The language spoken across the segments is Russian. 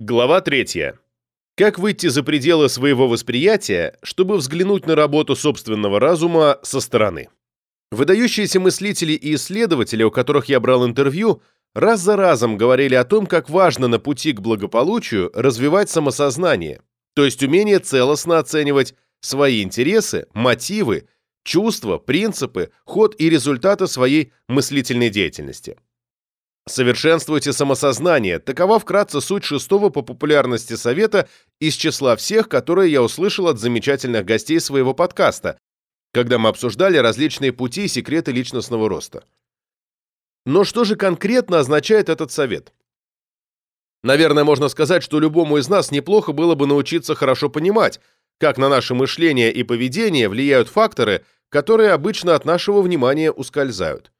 Глава 3. Как выйти за пределы своего восприятия, чтобы взглянуть на работу собственного разума со стороны? Выдающиеся мыслители и исследователи, у которых я брал интервью, раз за разом говорили о том, как важно на пути к благополучию развивать самосознание, то есть умение целостно оценивать свои интересы, мотивы, чувства, принципы, ход и результаты своей мыслительной деятельности. Совершенствуйте самосознание. Такова вкратце суть шестого по популярности совета из числа всех, которые я услышал от замечательных гостей своего подкаста, когда мы обсуждали различные пути и секреты личностного роста. Но что же конкретно означает этот совет? Наверное, можно сказать, что любому из нас неплохо было бы научиться хорошо понимать, как на наше мышление и поведение влияют факторы, которые обычно от нашего внимания ускользают.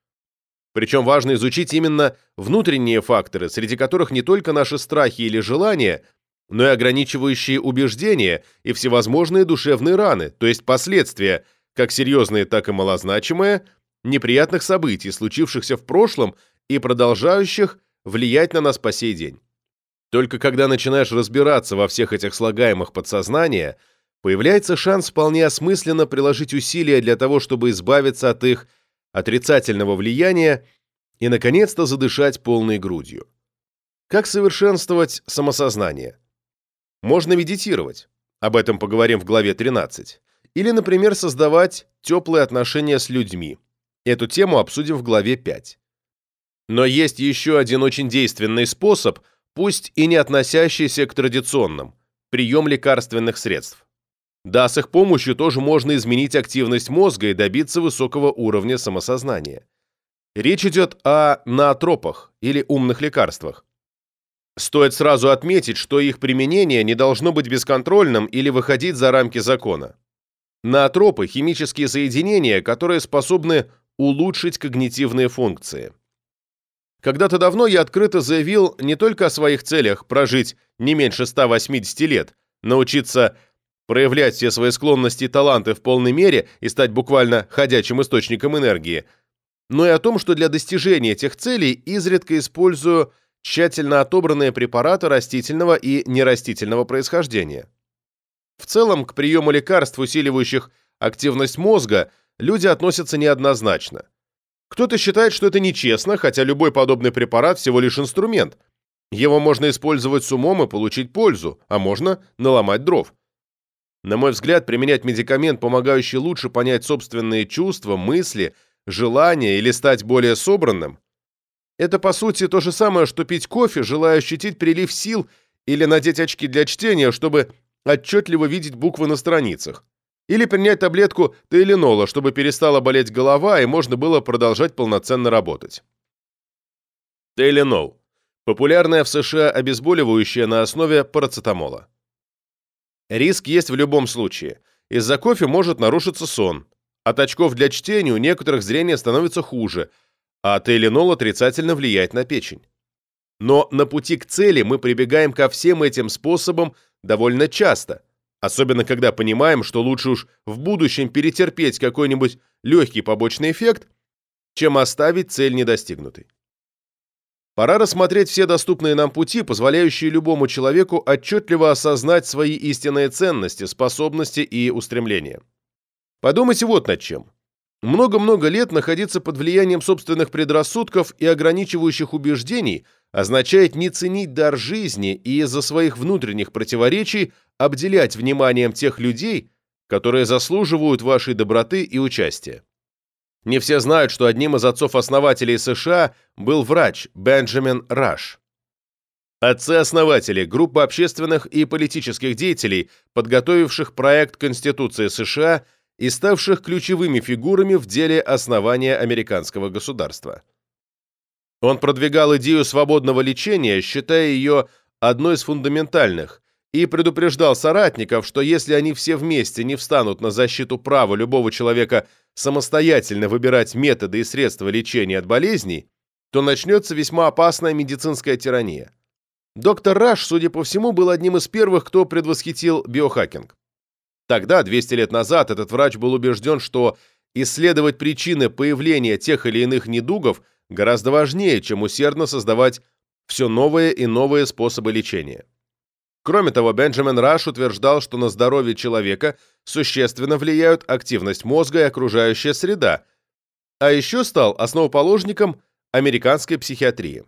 Причем важно изучить именно внутренние факторы, среди которых не только наши страхи или желания, но и ограничивающие убеждения и всевозможные душевные раны, то есть последствия, как серьезные, так и малозначимые, неприятных событий, случившихся в прошлом и продолжающих влиять на нас по сей день. Только когда начинаешь разбираться во всех этих слагаемых подсознания, появляется шанс вполне осмысленно приложить усилия для того, чтобы избавиться от их отрицательного влияния и, наконец-то, задышать полной грудью. Как совершенствовать самосознание? Можно медитировать, об этом поговорим в главе 13, или, например, создавать теплые отношения с людьми. Эту тему обсудим в главе 5. Но есть еще один очень действенный способ, пусть и не относящийся к традиционным – прием лекарственных средств. Да, с их помощью тоже можно изменить активность мозга и добиться высокого уровня самосознания. Речь идет о наотропах или умных лекарствах. Стоит сразу отметить, что их применение не должно быть бесконтрольным или выходить за рамки закона. Наотропы – химические соединения, которые способны улучшить когнитивные функции. Когда-то давно я открыто заявил не только о своих целях прожить не меньше 180 лет, научиться проявлять все свои склонности и таланты в полной мере и стать буквально ходячим источником энергии, но и о том, что для достижения этих целей изредка использую тщательно отобранные препараты растительного и нерастительного происхождения. В целом, к приему лекарств, усиливающих активность мозга, люди относятся неоднозначно. Кто-то считает, что это нечестно, хотя любой подобный препарат всего лишь инструмент. Его можно использовать с умом и получить пользу, а можно наломать дров. На мой взгляд, применять медикамент, помогающий лучше понять собственные чувства, мысли, желания или стать более собранным, это, по сути, то же самое, что пить кофе, желая ощутить прилив сил или надеть очки для чтения, чтобы отчетливо видеть буквы на страницах. Или принять таблетку Тейленола, чтобы перестала болеть голова и можно было продолжать полноценно работать. Тейленол – популярное в США обезболивающее на основе парацетамола. Риск есть в любом случае. Из-за кофе может нарушиться сон. От очков для чтения у некоторых зрение становится хуже, а тейленол отрицательно влияет на печень. Но на пути к цели мы прибегаем ко всем этим способам довольно часто, особенно когда понимаем, что лучше уж в будущем перетерпеть какой-нибудь легкий побочный эффект, чем оставить цель недостигнутой. Пора рассмотреть все доступные нам пути, позволяющие любому человеку отчетливо осознать свои истинные ценности, способности и устремления. Подумайте вот над чем. Много-много лет находиться под влиянием собственных предрассудков и ограничивающих убеждений означает не ценить дар жизни и из-за своих внутренних противоречий обделять вниманием тех людей, которые заслуживают вашей доброты и участия. Не все знают, что одним из отцов-основателей США был врач Бенджамин Раш. Отцы-основатели – группа общественных и политических деятелей, подготовивших проект Конституции США и ставших ключевыми фигурами в деле основания американского государства. Он продвигал идею свободного лечения, считая ее одной из фундаментальных, и предупреждал соратников, что если они все вместе не встанут на защиту права любого человека самостоятельно выбирать методы и средства лечения от болезней, то начнется весьма опасная медицинская тирания. Доктор Раш, судя по всему, был одним из первых, кто предвосхитил биохакинг. Тогда, 200 лет назад, этот врач был убежден, что исследовать причины появления тех или иных недугов гораздо важнее, чем усердно создавать все новые и новые способы лечения. Кроме того, Бенджамин Раш утверждал, что на здоровье человека существенно влияют активность мозга и окружающая среда, а еще стал основоположником американской психиатрии.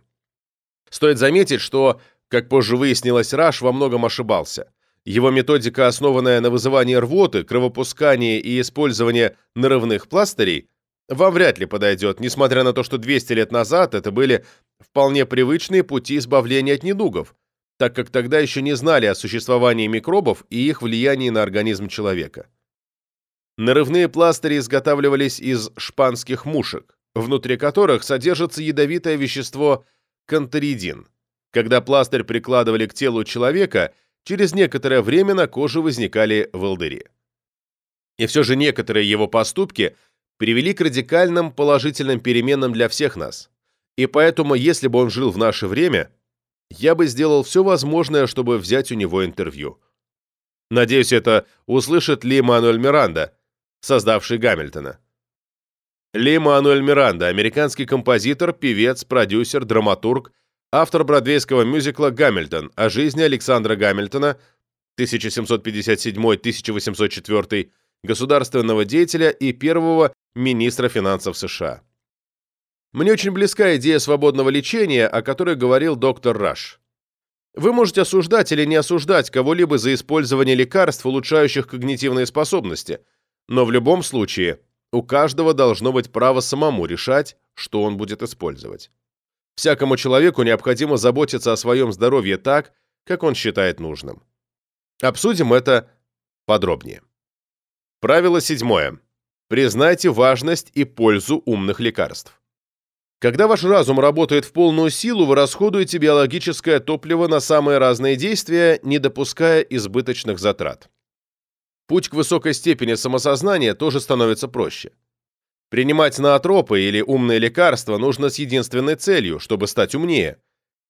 Стоит заметить, что, как позже выяснилось, Раш во многом ошибался. Его методика, основанная на вызывании рвоты, кровопускании и использовании нарывных пластырей, вам вряд ли подойдет, несмотря на то, что 200 лет назад это были вполне привычные пути избавления от недугов, так как тогда еще не знали о существовании микробов и их влиянии на организм человека. Нарывные пластыри изготавливались из шпанских мушек, внутри которых содержится ядовитое вещество кантеридин. Когда пластырь прикладывали к телу человека, через некоторое время на коже возникали волдыри. И все же некоторые его поступки привели к радикальным положительным переменам для всех нас. И поэтому, если бы он жил в наше время, я бы сделал все возможное, чтобы взять у него интервью. Надеюсь, это услышит Ли Мануэль Миранда, создавший Гамильтона. Ли Мануэль Миранда – американский композитор, певец, продюсер, драматург, автор бродвейского мюзикла «Гамильтон» о жизни Александра Гамильтона 1757-1804, государственного деятеля и первого министра финансов США. Мне очень близка идея свободного лечения, о которой говорил доктор Раш. Вы можете осуждать или не осуждать кого-либо за использование лекарств, улучшающих когнитивные способности, но в любом случае у каждого должно быть право самому решать, что он будет использовать. Всякому человеку необходимо заботиться о своем здоровье так, как он считает нужным. Обсудим это подробнее. Правило седьмое. Признайте важность и пользу умных лекарств. Когда ваш разум работает в полную силу, вы расходуете биологическое топливо на самые разные действия, не допуская избыточных затрат. Путь к высокой степени самосознания тоже становится проще. Принимать наотропы или умные лекарства нужно с единственной целью, чтобы стать умнее.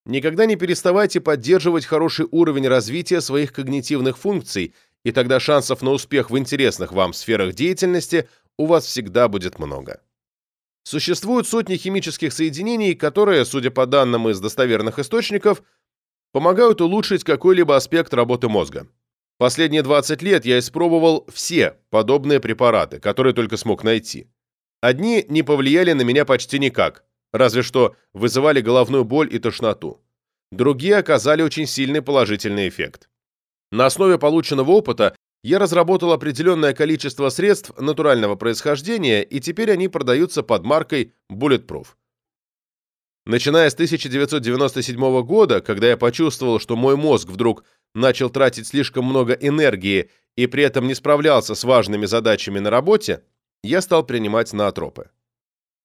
Никогда не переставайте поддерживать хороший уровень развития своих когнитивных функций, и тогда шансов на успех в интересных вам сферах деятельности у вас всегда будет много. Существуют сотни химических соединений, которые, судя по данным из достоверных источников, помогают улучшить какой-либо аспект работы мозга. Последние 20 лет я испробовал все подобные препараты, которые только смог найти. Одни не повлияли на меня почти никак, разве что вызывали головную боль и тошноту. Другие оказали очень сильный положительный эффект. На основе полученного опыта я разработал определенное количество средств натурального происхождения, и теперь они продаются под маркой Bulletproof. Начиная с 1997 года, когда я почувствовал, что мой мозг вдруг начал тратить слишком много энергии и при этом не справлялся с важными задачами на работе, я стал принимать наотропы.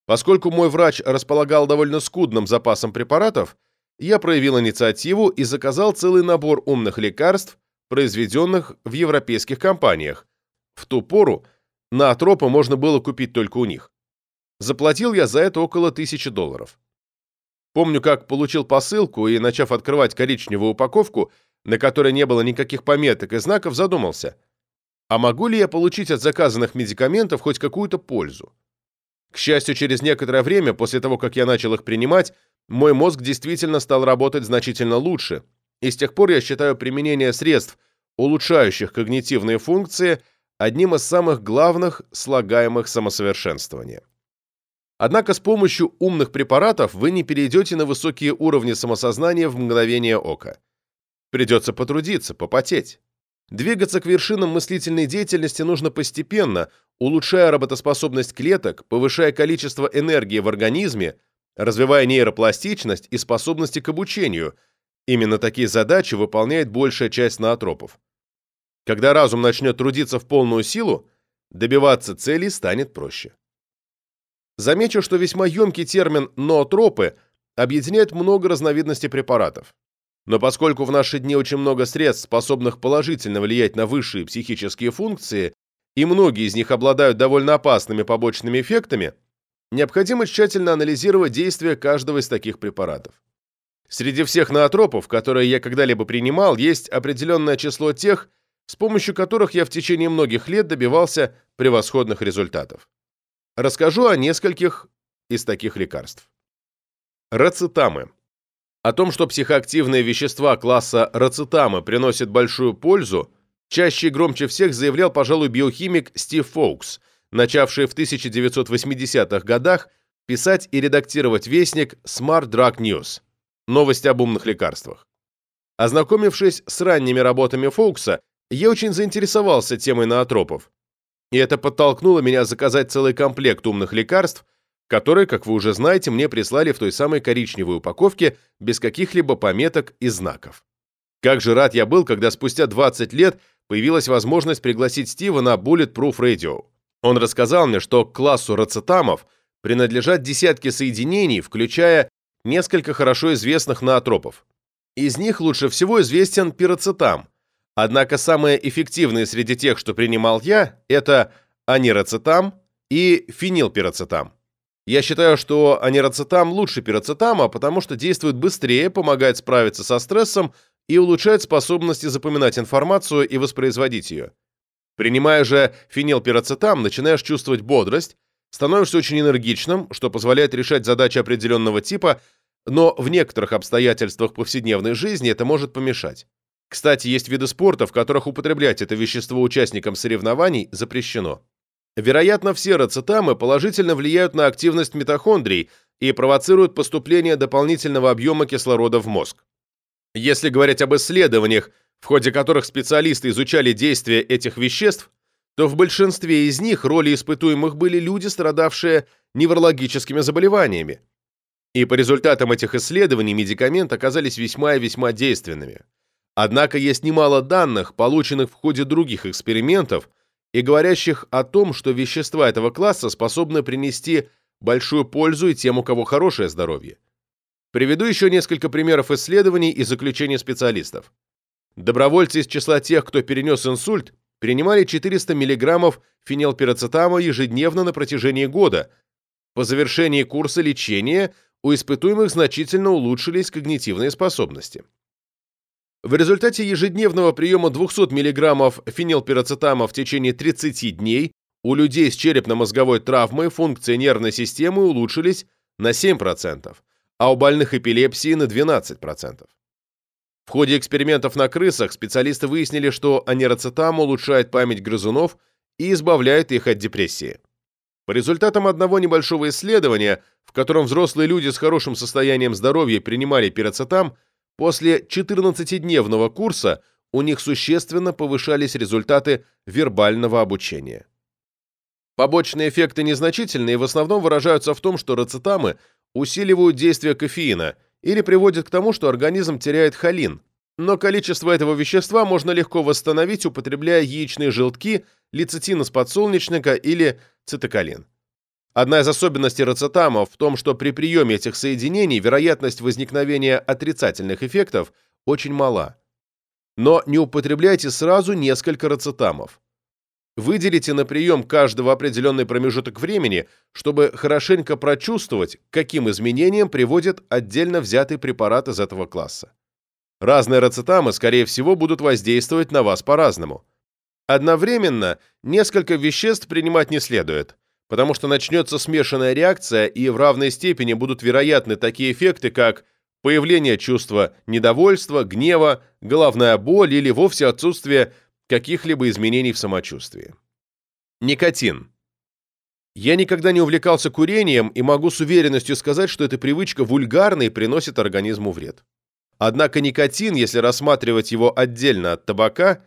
Поскольку мой врач располагал довольно скудным запасом препаратов, я проявил инициативу и заказал целый набор умных лекарств, произведенных в европейских компаниях. В ту пору наотропы можно было купить только у них. Заплатил я за это около тысячи долларов. Помню, как получил посылку и, начав открывать коричневую упаковку, на которой не было никаких пометок и знаков, задумался, а могу ли я получить от заказанных медикаментов хоть какую-то пользу? К счастью, через некоторое время, после того, как я начал их принимать, мой мозг действительно стал работать значительно лучше, и с тех пор я считаю применение средств, улучшающих когнитивные функции, одним из самых главных слагаемых самосовершенствования. Однако с помощью умных препаратов вы не перейдете на высокие уровни самосознания в мгновение ока. Придется потрудиться, попотеть. Двигаться к вершинам мыслительной деятельности нужно постепенно, улучшая работоспособность клеток, повышая количество энергии в организме, развивая нейропластичность и способности к обучению – Именно такие задачи выполняет большая часть наотропов. Когда разум начнет трудиться в полную силу, добиваться целей станет проще. Замечу, что весьма емкий термин «ноотропы» объединяет много разновидностей препаратов. Но поскольку в наши дни очень много средств, способных положительно влиять на высшие психические функции, и многие из них обладают довольно опасными побочными эффектами, необходимо тщательно анализировать действия каждого из таких препаратов. Среди всех ноотропов, которые я когда-либо принимал, есть определенное число тех, с помощью которых я в течение многих лет добивался превосходных результатов. Расскажу о нескольких из таких лекарств. Рацетамы. О том, что психоактивные вещества класса рацетамы приносят большую пользу, чаще и громче всех заявлял, пожалуй, биохимик Стив Фоукс, начавший в 1980-х годах писать и редактировать вестник Smart Drug News – новости об умных лекарствах. Ознакомившись с ранними работами Фоукса, я очень заинтересовался темой ноотропов, и это подтолкнуло меня заказать целый комплект умных лекарств, которые, как вы уже знаете, мне прислали в той самой коричневой упаковке без каких-либо пометок и знаков. Как же рад я был, когда спустя 20 лет появилась возможность пригласить Стива на Bulletproof Radio. Он рассказал мне, что к классу рацетамов принадлежат десятки соединений, включая несколько хорошо известных ноотропов. Из них лучше всего известен пироцетам, однако самые эффективные среди тех, что принимал я, это анирацетам и фенилпироцетам. Я считаю, что анирацетам лучше пироцетама, потому что действует быстрее, помогает справиться со стрессом и улучшает способности запоминать информацию и воспроизводить ее. Принимая же фенилпироцетам, начинаешь чувствовать бодрость, становишься очень энергичным, что позволяет решать задачи определенного типа, но в некоторых обстоятельствах повседневной жизни это может помешать. Кстати, есть виды спорта, в которых употреблять это вещество участникам соревнований запрещено. Вероятно, все рацетамы положительно влияют на активность митохондрий и провоцируют поступление дополнительного объема кислорода в мозг. Если говорить об исследованиях, в ходе которых специалисты изучали действия этих веществ, то в большинстве из них роли испытуемых были люди, страдавшие неврологическими заболеваниями. И по результатам этих исследований медикаменты оказались весьма и весьма действенными. Однако есть немало данных, полученных в ходе других экспериментов, и говорящих о том, что вещества этого класса способны принести большую пользу и тем, у кого хорошее здоровье. Приведу еще несколько примеров исследований и заключений специалистов. Добровольцы из числа тех, кто перенес инсульт, принимали 400 мг фенилпирацетама ежедневно на протяжении года. По завершении курса лечения у испытуемых значительно улучшились когнитивные способности. В результате ежедневного приема 200 мг фенилпирацетама в течение 30 дней у людей с черепно-мозговой травмой функции нервной системы улучшились на 7%, а у больных эпилепсией на 12%. В ходе экспериментов на крысах специалисты выяснили, что анирацетам улучшает память грызунов и избавляет их от депрессии. По результатам одного небольшого исследования, в котором взрослые люди с хорошим состоянием здоровья принимали пирацетам, После 14-дневного курса у них существенно повышались результаты вербального обучения. Побочные эффекты незначительные и в основном выражаются в том, что рацетамы усиливают действие кофеина или приводят к тому, что организм теряет холин, но количество этого вещества можно легко восстановить, употребляя яичные желтки, лецитин из подсолнечника или цитоколин. Одна из особенностей рацетамов в том, что при приеме этих соединений вероятность возникновения отрицательных эффектов очень мала. Но не употребляйте сразу несколько рацетамов. Выделите на прием каждого определенный промежуток времени, чтобы хорошенько прочувствовать, каким изменениям приводит отдельно взятый препарат из этого класса. Разные рацетамы, скорее всего, будут воздействовать на вас по-разному. Одновременно несколько веществ принимать не следует – потому что начнется смешанная реакция, и в равной степени будут вероятны такие эффекты, как появление чувства недовольства, гнева, головная боль или вовсе отсутствие каких-либо изменений в самочувствии. Никотин. Я никогда не увлекался курением и могу с уверенностью сказать, что эта привычка вульгарна и приносит организму вред. Однако никотин, если рассматривать его отдельно от табака,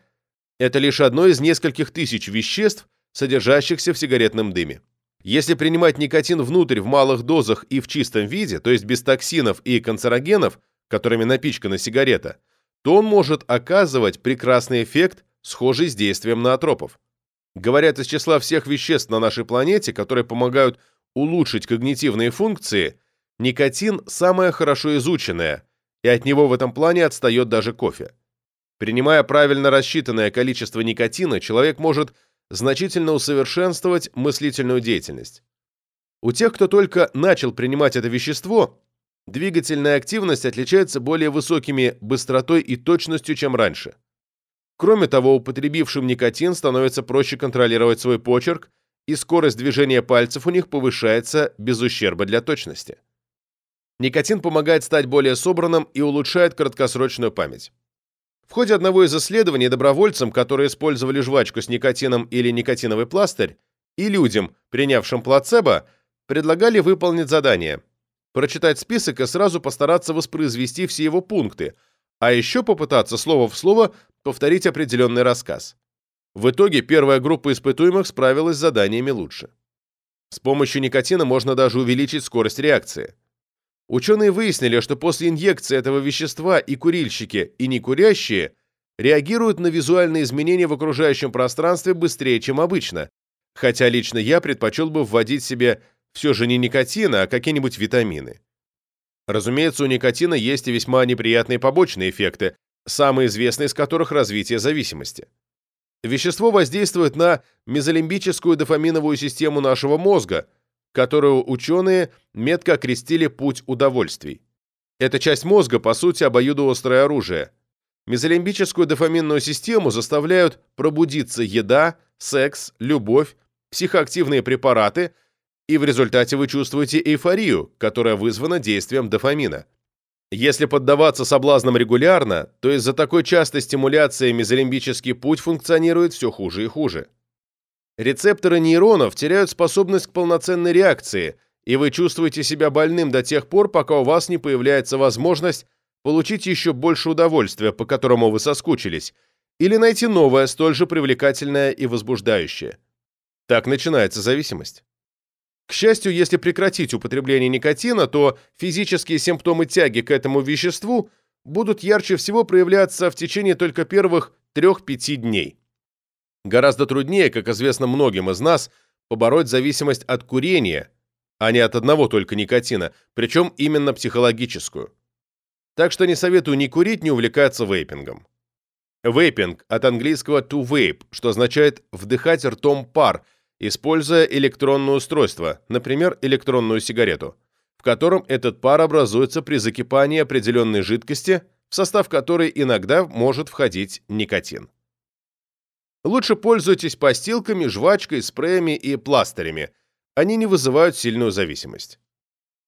это лишь одно из нескольких тысяч веществ, содержащихся в сигаретном дыме. Если принимать никотин внутрь в малых дозах и в чистом виде, то есть без токсинов и канцерогенов, которыми напичкана сигарета, то он может оказывать прекрасный эффект, схожий с действием ноотропов. Говорят, из числа всех веществ на нашей планете, которые помогают улучшить когнитивные функции, никотин самое хорошо изученное, и от него в этом плане отстает даже кофе. Принимая правильно рассчитанное количество никотина, человек может значительно усовершенствовать мыслительную деятельность. У тех, кто только начал принимать это вещество, двигательная активность отличается более высокими быстротой и точностью, чем раньше. Кроме того, употребившим никотин становится проще контролировать свой почерк, и скорость движения пальцев у них повышается без ущерба для точности. Никотин помогает стать более собранным и улучшает краткосрочную память. В ходе одного из исследований добровольцам, которые использовали жвачку с никотином или никотиновый пластырь, и людям, принявшим плацебо, предлагали выполнить задание – прочитать список и сразу постараться воспроизвести все его пункты, а еще попытаться слово в слово повторить определенный рассказ. В итоге первая группа испытуемых справилась с заданиями лучше. С помощью никотина можно даже увеличить скорость реакции. Ученые выяснили, что после инъекции этого вещества и курильщики, и некурящие реагируют на визуальные изменения в окружающем пространстве быстрее, чем обычно, хотя лично я предпочел бы вводить себе все же не никотин, а какие-нибудь витамины. Разумеется, у никотина есть и весьма неприятные побочные эффекты, самый известный из которых развитие зависимости. Вещество воздействует на мезолимбическую дофаминовую систему нашего мозга, которую ученые метко окрестили «путь удовольствий». Эта часть мозга, по сути, обоюдоострое оружие. Мезолимбическую дофаминную систему заставляют пробудиться еда, секс, любовь, психоактивные препараты, и в результате вы чувствуете эйфорию, которая вызвана действием дофамина. Если поддаваться соблазнам регулярно, то из-за такой частой стимуляции мезолимбический путь функционирует все хуже и хуже. Рецепторы нейронов теряют способность к полноценной реакции, и вы чувствуете себя больным до тех пор, пока у вас не появляется возможность получить еще больше удовольствия, по которому вы соскучились, или найти новое, столь же привлекательное и возбуждающее. Так начинается зависимость. К счастью, если прекратить употребление никотина, то физические симптомы тяги к этому веществу будут ярче всего проявляться в течение только первых 3-5 дней. Гораздо труднее, как известно многим из нас, побороть зависимость от курения, а не от одного только никотина, причем именно психологическую. Так что не советую ни курить, ни увлекаться вейпингом. Вейпинг от английского to vape, что означает «вдыхать ртом пар», используя электронное устройство, например, электронную сигарету, в котором этот пар образуется при закипании определенной жидкости, в состав которой иногда может входить никотин. Лучше пользуйтесь постилками, жвачкой, спреями и пластырями. Они не вызывают сильную зависимость.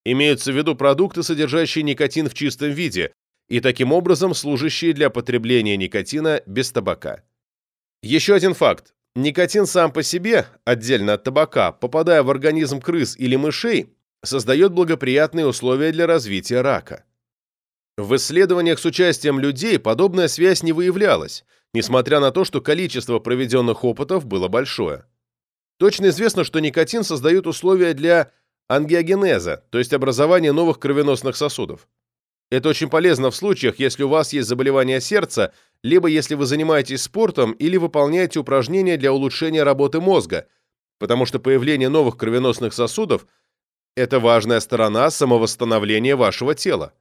Имеются в виду продукты, содержащие никотин в чистом виде, и таким образом служащие для потребления никотина без табака. Еще один факт. Никотин сам по себе, отдельно от табака, попадая в организм крыс или мышей, создает благоприятные условия для развития рака. В исследованиях с участием людей подобная связь не выявлялась, несмотря на то, что количество проведенных опытов было большое. Точно известно, что никотин создает условия для ангиогенеза, то есть образования новых кровеносных сосудов. Это очень полезно в случаях, если у вас есть заболевание сердца, либо если вы занимаетесь спортом или выполняете упражнения для улучшения работы мозга, потому что появление новых кровеносных сосудов – это важная сторона самовосстановления вашего тела.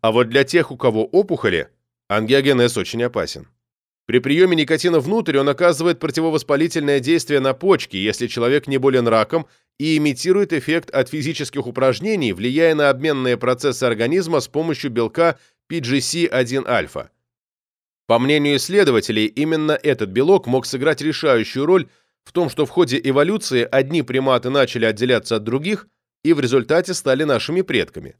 А вот для тех, у кого опухоли, ангиогенез очень опасен. При приеме никотина внутрь он оказывает противовоспалительное действие на почки, если человек не болен раком, и имитирует эффект от физических упражнений, влияя на обменные процессы организма с помощью белка PGC1-альфа. По мнению исследователей, именно этот белок мог сыграть решающую роль в том, что в ходе эволюции одни приматы начали отделяться от других и в результате стали нашими предками.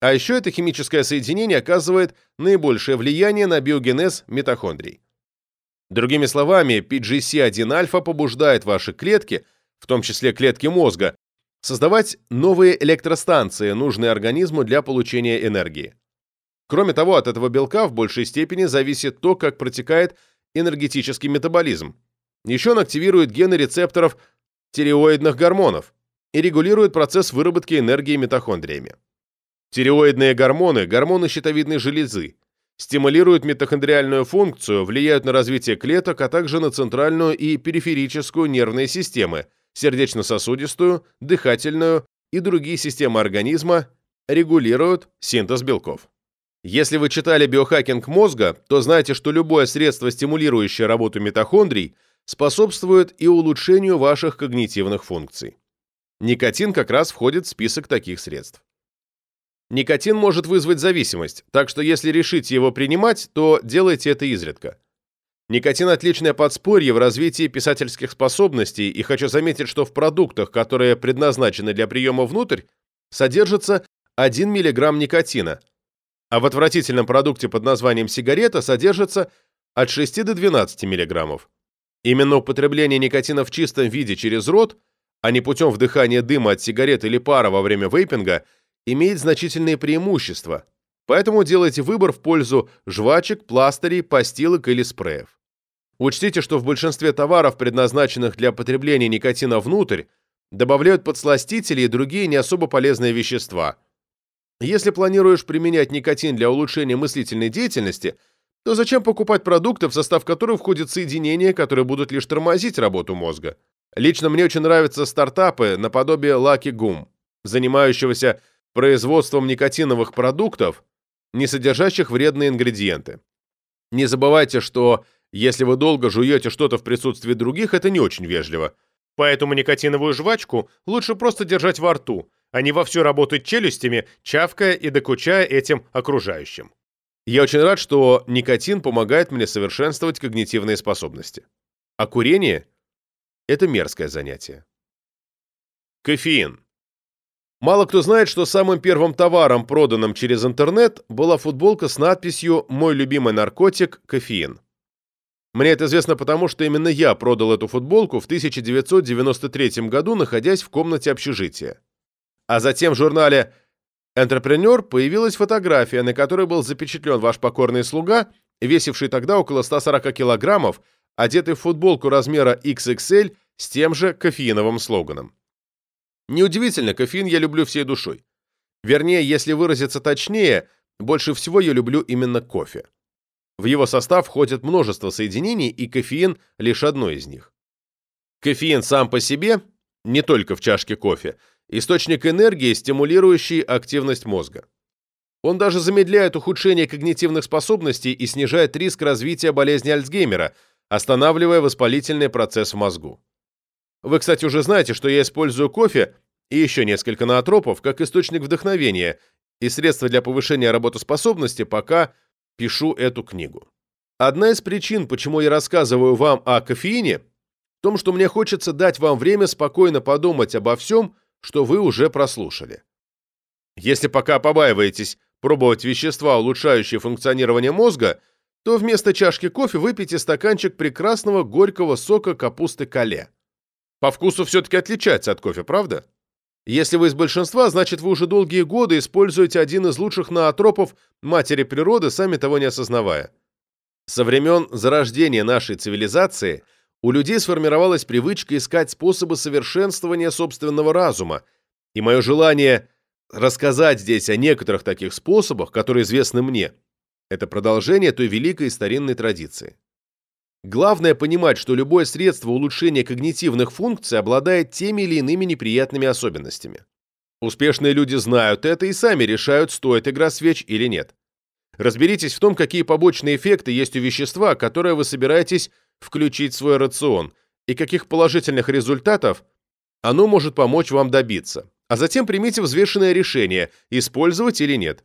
А еще это химическое соединение оказывает наибольшее влияние на биогенез митохондрий. Другими словами, PGC1-альфа побуждает ваши клетки, в том числе клетки мозга, создавать новые электростанции, нужные организму для получения энергии. Кроме того, от этого белка в большей степени зависит то, как протекает энергетический метаболизм. Еще он активирует гены рецепторов тиреоидных гормонов и регулирует процесс выработки энергии митохондриями. Тиреоидные гормоны – гормоны щитовидной железы, стимулируют митохондриальную функцию, влияют на развитие клеток, а также на центральную и периферическую нервные системы, сердечно-сосудистую, дыхательную и другие системы организма, регулируют синтез белков. Если вы читали биохакинг мозга, то знаете, что любое средство, стимулирующее работу митохондрий, способствует и улучшению ваших когнитивных функций. Никотин как раз входит в список таких средств. Никотин может вызвать зависимость, так что если решите его принимать, то делайте это изредка. Никотин – отличное подспорье в развитии писательских способностей, и хочу заметить, что в продуктах, которые предназначены для приема внутрь, содержится 1 мг никотина, а в отвратительном продукте под названием сигарета содержится от 6 до 12 мг. Именно употребление никотина в чистом виде через рот, а не путем вдыхания дыма от сигарет или пара во время вейпинга, имеет значительные преимущества, поэтому делайте выбор в пользу жвачек, пластырей, постилок или спреев. Учтите, что в большинстве товаров, предназначенных для потребления никотина внутрь, добавляют подсластители и другие не особо полезные вещества. Если планируешь применять никотин для улучшения мыслительной деятельности, то зачем покупать продукты, в состав которых входят соединения, которые будут лишь тормозить работу мозга? Лично мне очень нравятся стартапы наподобие Lucky Gum, занимающегося производством никотиновых продуктов, не содержащих вредные ингредиенты. Не забывайте, что если вы долго жуете что-то в присутствии других, это не очень вежливо. Поэтому никотиновую жвачку лучше просто держать во рту, а не вовсю работать челюстями, чавкая и докучая этим окружающим. Я очень рад, что никотин помогает мне совершенствовать когнитивные способности. А курение – это мерзкое занятие. Кофеин. Мало кто знает, что самым первым товаром, проданным через интернет, была футболка с надписью «Мой любимый наркотик – кофеин». Мне это известно потому, что именно я продал эту футболку в 1993 году, находясь в комнате общежития. А затем в журнале «Энтрепренер» появилась фотография, на которой был запечатлен ваш покорный слуга, весивший тогда около 140 килограммов, одетый в футболку размера XXL с тем же кофеиновым слоганом. Неудивительно, кофеин я люблю всей душой. Вернее, если выразиться точнее, больше всего я люблю именно кофе. В его состав входит множество соединений, и кофеин – лишь одно из них. Кофеин сам по себе, не только в чашке кофе, источник энергии, стимулирующий активность мозга. Он даже замедляет ухудшение когнитивных способностей и снижает риск развития болезни Альцгеймера, останавливая воспалительный процесс в мозгу. Вы, кстати, уже знаете, что я использую кофе и еще несколько ноотропов как источник вдохновения и средства для повышения работоспособности, пока – пишу эту книгу. Одна из причин, почему я рассказываю вам о кофеине, в том, что мне хочется дать вам время спокойно подумать обо всем, что вы уже прослушали. Если пока побаиваетесь пробовать вещества, улучшающие функционирование мозга, то вместо чашки кофе выпейте стаканчик прекрасного горького сока капусты кале. По вкусу все-таки отличается от кофе, правда? Если вы из большинства, значит вы уже долгие годы используете один из лучших ноотропов матери природы, сами того не осознавая. Со времен зарождения нашей цивилизации у людей сформировалась привычка искать способы совершенствования собственного разума, и мое желание рассказать здесь о некоторых таких способах, которые известны мне, это продолжение той великой старинной традиции. Главное понимать, что любое средство улучшения когнитивных функций обладает теми или иными неприятными особенностями. Успешные люди знают это и сами решают, стоит игра свеч или нет. Разберитесь в том, какие побочные эффекты есть у вещества, которое вы собираетесь включить в свой рацион, и каких положительных результатов оно может помочь вам добиться. А затем примите взвешенное решение, использовать или нет.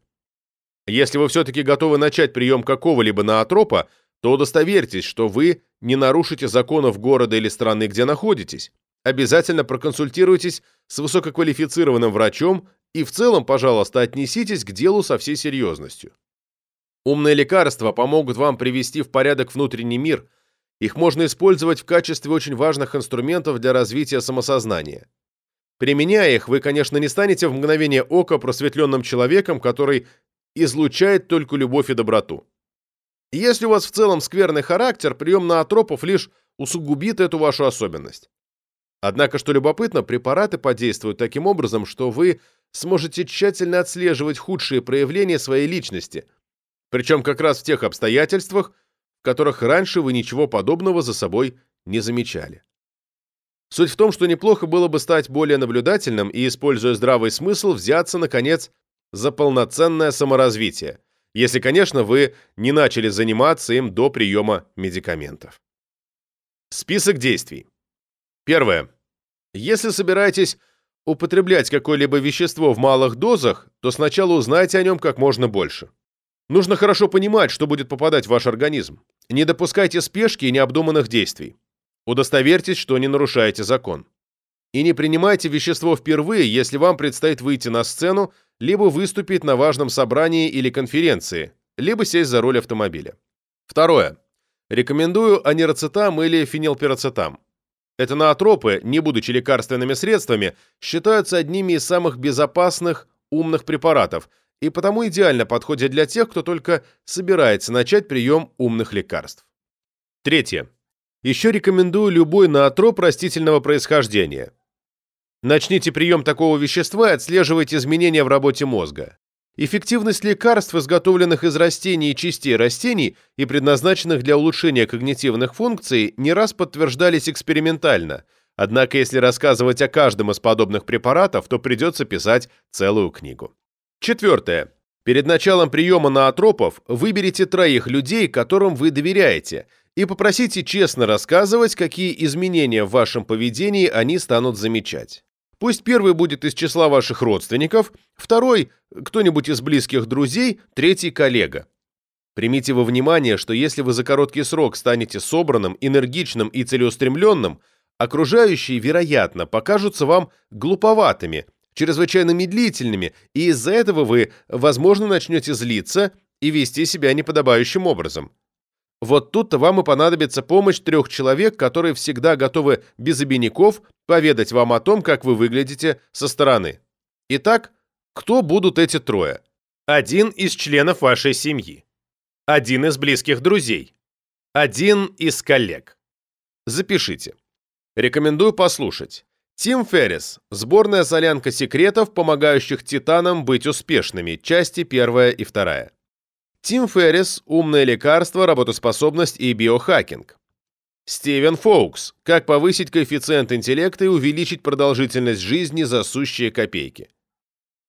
Если вы все-таки готовы начать прием какого-либо наотропа, то удостоверьтесь, что вы не нарушите законов города или страны, где находитесь. Обязательно проконсультируйтесь с высококвалифицированным врачом и в целом, пожалуйста, отнеситесь к делу со всей серьезностью. Умные лекарства помогут вам привести в порядок внутренний мир. Их можно использовать в качестве очень важных инструментов для развития самосознания. Применяя их, вы, конечно, не станете в мгновение ока просветленным человеком, который излучает только любовь и доброту. Если у вас в целом скверный характер, прием наотропов лишь усугубит эту вашу особенность. Однако, что любопытно, препараты подействуют таким образом, что вы сможете тщательно отслеживать худшие проявления своей личности, причем как раз в тех обстоятельствах, в которых раньше вы ничего подобного за собой не замечали. Суть в том, что неплохо было бы стать более наблюдательным и, используя здравый смысл, взяться, наконец, за полноценное саморазвитие – если, конечно, вы не начали заниматься им до приема медикаментов. Список действий. Первое. Если собираетесь употреблять какое-либо вещество в малых дозах, то сначала узнайте о нем как можно больше. Нужно хорошо понимать, что будет попадать в ваш организм. Не допускайте спешки и необдуманных действий. Удостоверьтесь, что не нарушаете закон. И не принимайте вещество впервые, если вам предстоит выйти на сцену либо выступить на важном собрании или конференции, либо сесть за руль автомобиля. Второе. Рекомендую анирацетам или фенилпирацетам. Это наотропы, не будучи лекарственными средствами, считаются одними из самых безопасных, умных препаратов и потому идеально подходят для тех, кто только собирается начать прием умных лекарств. Третье. Еще рекомендую любой наотроп растительного происхождения. Начните прием такого вещества и отслеживайте изменения в работе мозга. Эффективность лекарств, изготовленных из растений и частей растений и предназначенных для улучшения когнитивных функций, не раз подтверждались экспериментально, однако если рассказывать о каждом из подобных препаратов, то придется писать целую книгу. Четвертое. Перед началом приема наотропов выберите троих людей, которым вы доверяете, и попросите честно рассказывать, какие изменения в вашем поведении они станут замечать. Пусть первый будет из числа ваших родственников, второй – кто-нибудь из близких друзей, третий – коллега. Примите во внимание, что если вы за короткий срок станете собранным, энергичным и целеустремленным, окружающие, вероятно, покажутся вам глуповатыми, чрезвычайно медлительными, и из-за этого вы, возможно, начнете злиться и вести себя неподобающим образом. Вот тут-то вам и понадобится помощь трех человек, которые всегда готовы без обиняков поведать вам о том, как вы выглядите со стороны. Итак, кто будут эти трое? Один из членов вашей семьи. Один из близких друзей. Один из коллег. Запишите. Рекомендую послушать. Тим Феррис. Сборная солянка секретов, помогающих титанам быть успешными. Части первая и вторая. Тим Феррис «Умное лекарство, работоспособность и биохакинг». Стивен Фоукс «Как повысить коэффициент интеллекта и увеличить продолжительность жизни за сущие копейки».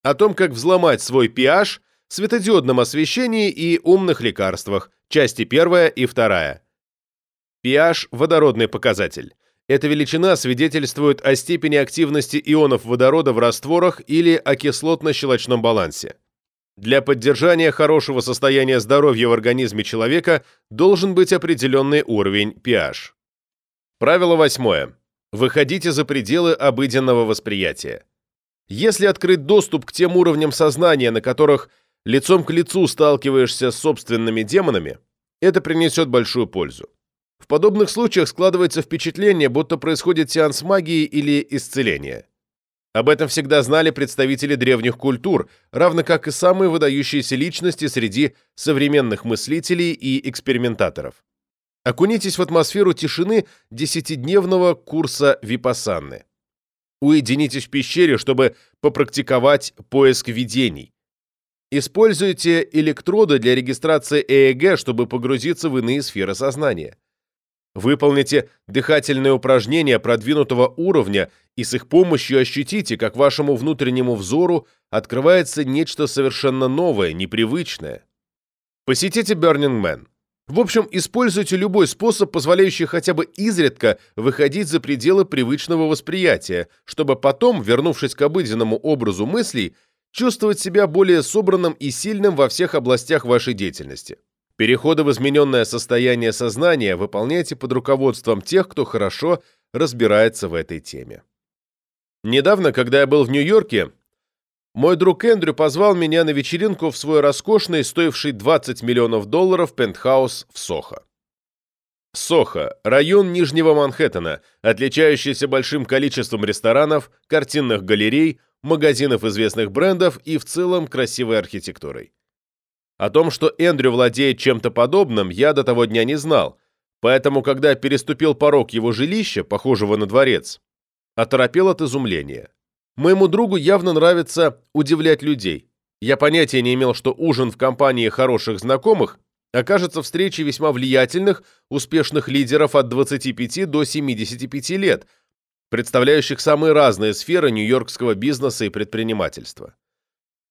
О том, как взломать свой pH, светодиодном освещении и умных лекарствах. Части первая и вторая. pH – водородный показатель. Эта величина свидетельствует о степени активности ионов водорода в растворах или о кислотно-щелочном балансе. Для поддержания хорошего состояния здоровья в организме человека должен быть определенный уровень pH. Правило восьмое. Выходите за пределы обыденного восприятия. Если открыть доступ к тем уровням сознания, на которых лицом к лицу сталкиваешься с собственными демонами, это принесет большую пользу. В подобных случаях складывается впечатление, будто происходит сеанс магии или исцеления. Об этом всегда знали представители древних культур, равно как и самые выдающиеся личности среди современных мыслителей и экспериментаторов. Окунитесь в атмосферу тишины десятидневного курса випассанны. Уединитесь в пещере, чтобы попрактиковать поиск видений. Используйте электроды для регистрации ЭЭГ, чтобы погрузиться в иные сферы сознания. Выполните дыхательные упражнения продвинутого уровня и с их помощью ощутите, как вашему внутреннему взору открывается нечто совершенно новое, непривычное. Посетите Burning Man. В общем, используйте любой способ, позволяющий хотя бы изредка выходить за пределы привычного восприятия, чтобы потом, вернувшись к обыденному образу мыслей, чувствовать себя более собранным и сильным во всех областях вашей деятельности. Переходы в измененное состояние сознания выполняйте под руководством тех, кто хорошо разбирается в этой теме. Недавно, когда я был в Нью-Йорке, мой друг Эндрю позвал меня на вечеринку в свой роскошный, стоивший 20 миллионов долларов пентхаус в Сохо. Сохо – район Нижнего Манхэттена, отличающийся большим количеством ресторанов, картинных галерей, магазинов известных брендов и в целом красивой архитектурой. О том, что Эндрю владеет чем-то подобным, я до того дня не знал, поэтому, когда переступил порог его жилища, похожего на дворец, оторопел от изумления. Моему другу явно нравится удивлять людей. Я понятия не имел, что ужин в компании хороших знакомых окажется встречей весьма влиятельных, успешных лидеров от 25 до 75 лет, представляющих самые разные сферы нью-йоркского бизнеса и предпринимательства.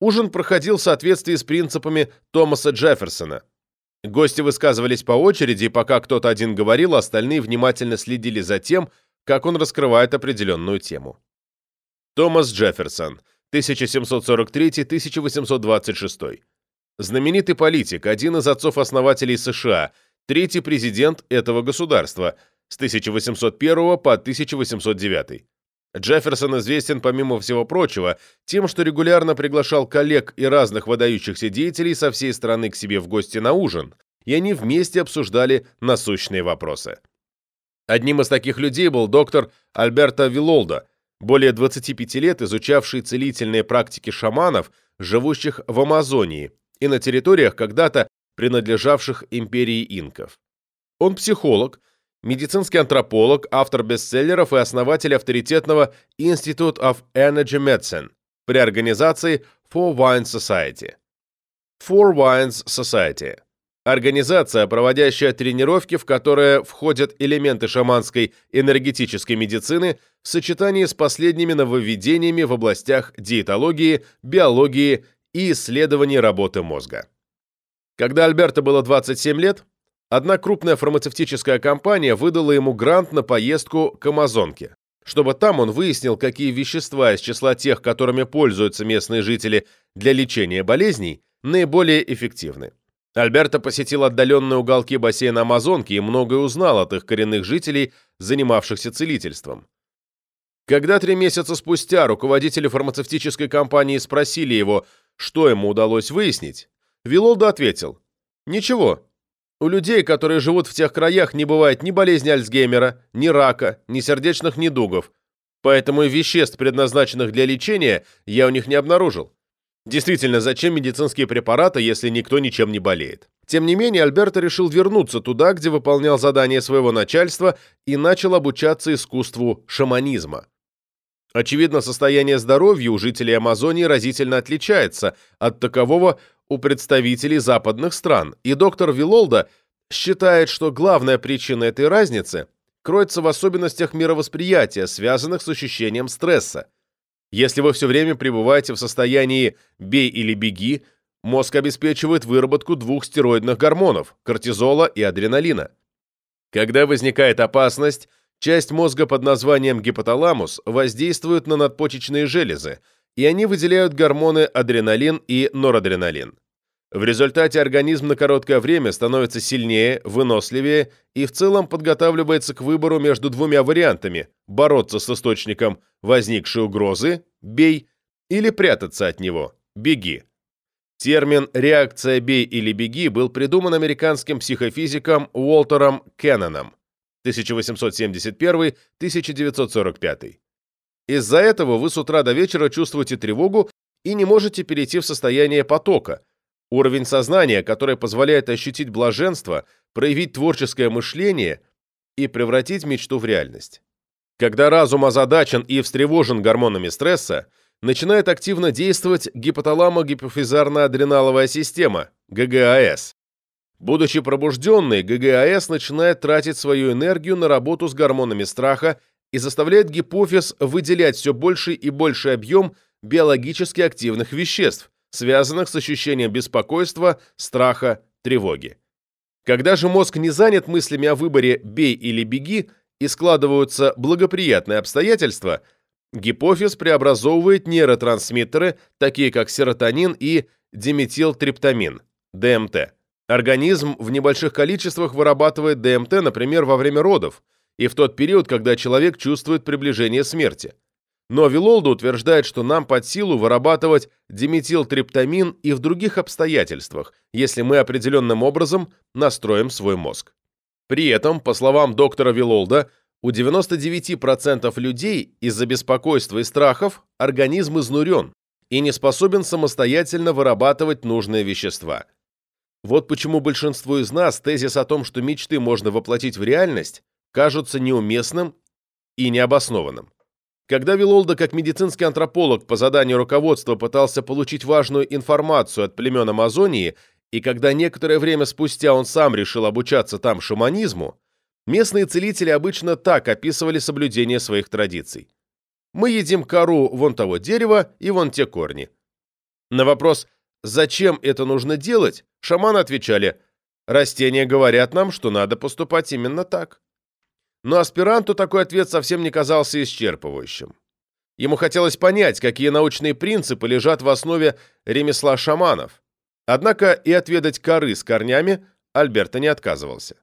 Ужин проходил в соответствии с принципами Томаса Джефферсона. Гости высказывались по очереди, и пока кто-то один говорил, остальные внимательно следили за тем, как он раскрывает определенную тему. Томас Джефферсон, 1743-1826. Знаменитый политик, один из отцов-основателей США, третий президент этого государства с 1801 по 1809. Джефферсон известен, помимо всего прочего, тем, что регулярно приглашал коллег и разных выдающихся деятелей со всей страны к себе в гости на ужин, и они вместе обсуждали насущные вопросы. Одним из таких людей был доктор Альберто Вилолдо, более 25 лет изучавший целительные практики шаманов, живущих в Амазонии и на территориях, когда-то принадлежавших империи инков. Он психолог, медицинский антрополог, автор бестселлеров и основатель авторитетного Institute of Energy Medicine при организации Four Wines Society. Four Wines Society – организация, проводящая тренировки, в которые входят элементы шаманской энергетической медицины в сочетании с последними нововведениями в областях диетологии, биологии и исследований работы мозга. Когда Альберто было 27 лет, Одна крупная фармацевтическая компания выдала ему грант на поездку к Амазонке, чтобы там он выяснил, какие вещества из числа тех, которыми пользуются местные жители для лечения болезней, наиболее эффективны. Альберто посетил отдаленные уголки бассейна Амазонки и многое узнал от их коренных жителей, занимавшихся целительством. Когда три месяца спустя руководители фармацевтической компании спросили его, что ему удалось выяснить, Вилолдо ответил «Ничего, у людей, которые живут в тех краях, не бывает ни болезни Альцгеймера, ни рака, ни сердечных недугов, поэтому и веществ, предназначенных для лечения, я у них не обнаружил. Действительно, зачем медицинские препараты, если никто ничем не болеет? Тем не менее, Альберто решил вернуться туда, где выполнял задание своего начальства и начал обучаться искусству шаманизма. Очевидно, состояние здоровья у жителей Амазонии разительно отличается от такового у представителей западных стран, и доктор Вилолда считает, что главная причина этой разницы кроется в особенностях мировосприятия, связанных с ощущением стресса. Если вы все время пребываете в состоянии «бей или беги», мозг обеспечивает выработку двух стероидных гормонов – кортизола и адреналина. Когда возникает опасность, часть мозга под названием гипоталамус воздействует на надпочечные железы, и они выделяют гормоны адреналин и норадреналин. В результате организм на короткое время становится сильнее, выносливее и в целом подготавливается к выбору между двумя вариантами – бороться с источником возникшей угрозы – бей, или прятаться от него – беги. Термин «реакция бей или беги» был придуман американским психофизиком Уолтером Кенноном 1871-1945. Из-за этого вы с утра до вечера чувствуете тревогу и не можете перейти в состояние потока – Уровень сознания, который позволяет ощутить блаженство, проявить творческое мышление и превратить мечту в реальность. Когда разум озадачен и встревожен гормонами стресса, начинает активно действовать гипоталамо-гипофизарно-адреналовая система, ГГАС. Будучи пробужденной, ГГАС начинает тратить свою энергию на работу с гормонами страха и заставляет гипофиз выделять все больше и больше объем биологически активных веществ, связанных с ощущением беспокойства, страха, тревоги. Когда же мозг не занят мыслями о выборе «бей или беги» и складываются благоприятные обстоятельства, гипофиз преобразовывает нейротрансмиттеры, такие как серотонин и диметилтриптамин, ДМТ. Организм в небольших количествах вырабатывает ДМТ, например, во время родов, и в тот период, когда человек чувствует приближение смерти. Но Вилолда утверждает, что нам под силу вырабатывать диметилтриптамин и в других обстоятельствах, если мы определенным образом настроим свой мозг. При этом, по словам доктора Вилолда, у 99% людей из-за беспокойства и страхов организм изнурен и не способен самостоятельно вырабатывать нужные вещества. Вот почему большинству из нас тезис о том, что мечты можно воплотить в реальность, кажутся неуместным и необоснованным. Когда Вилолда, как медицинский антрополог по заданию руководства, пытался получить важную информацию от племен Амазонии, и когда некоторое время спустя он сам решил обучаться там шаманизму, местные целители обычно так описывали соблюдение своих традиций. «Мы едим кору вон того дерева и вон те корни». На вопрос «Зачем это нужно делать?» шаманы отвечали «Растения говорят нам, что надо поступать именно так» но аспиранту такой ответ совсем не казался исчерпывающим. Ему хотелось понять, какие научные принципы лежат в основе ремесла шаманов. Однако и отведать коры с корнями Альберта не отказывался.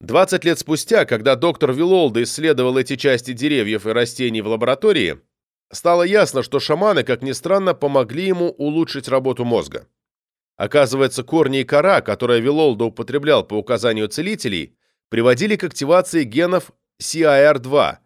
20 лет спустя, когда доктор Вилолда исследовал эти части деревьев и растений в лаборатории, стало ясно, что шаманы, как ни странно, помогли ему улучшить работу мозга. Оказывается, корни и кора, которые Вилолда употреблял по указанию целителей, приводили к активации генов CIR2,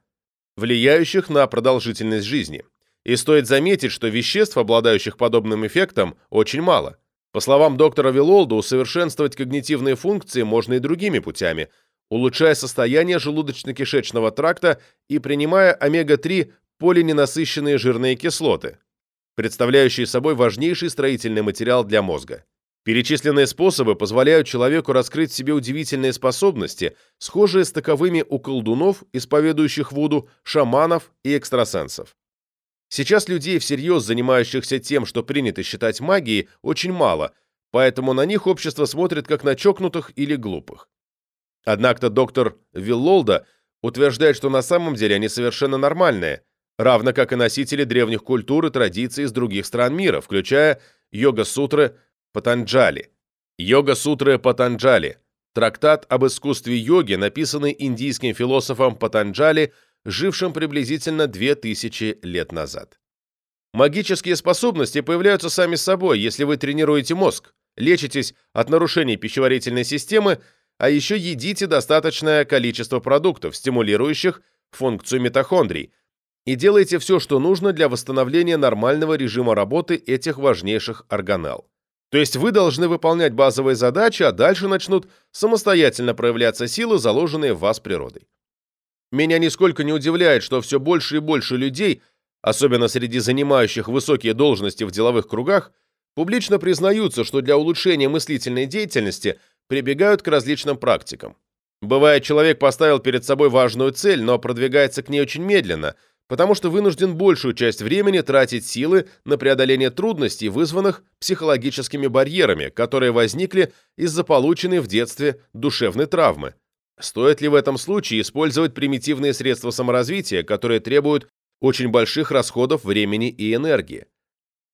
влияющих на продолжительность жизни. И стоит заметить, что веществ, обладающих подобным эффектом, очень мало. По словам доктора Вилолда, усовершенствовать когнитивные функции можно и другими путями, улучшая состояние желудочно-кишечного тракта и принимая омега-3 полиненасыщенные жирные кислоты, представляющие собой важнейший строительный материал для мозга. Перечисленные способы позволяют человеку раскрыть в себе удивительные способности, схожие с таковыми у колдунов, исповедующих Вуду, шаманов и экстрасенсов. Сейчас людей, всерьез занимающихся тем, что принято считать магией, очень мало, поэтому на них общество смотрит как на чокнутых или глупых. Однако доктор Виллолда утверждает, что на самом деле они совершенно нормальные, равно как и носители древних культур и традиций из других стран мира, включая йога-сутры Патанджали. Йога-сутры Патанджали – трактат об искусстве йоги, написанный индийским философом Патанджали, жившим приблизительно 2000 лет назад. Магические способности появляются сами собой, если вы тренируете мозг, лечитесь от нарушений пищеварительной системы, а еще едите достаточное количество продуктов, стимулирующих функцию митохондрий, и делайте все, что нужно для восстановления нормального режима работы этих важнейших органелл. То есть вы должны выполнять базовые задачи, а дальше начнут самостоятельно проявляться силы, заложенные в вас природой. Меня нисколько не удивляет, что все больше и больше людей, особенно среди занимающих высокие должности в деловых кругах, публично признаются, что для улучшения мыслительной деятельности прибегают к различным практикам. Бывает, человек поставил перед собой важную цель, но продвигается к ней очень медленно – потому что вынужден большую часть времени тратить силы на преодоление трудностей, вызванных психологическими барьерами, которые возникли из-за полученной в детстве душевной травмы. Стоит ли в этом случае использовать примитивные средства саморазвития, которые требуют очень больших расходов времени и энергии?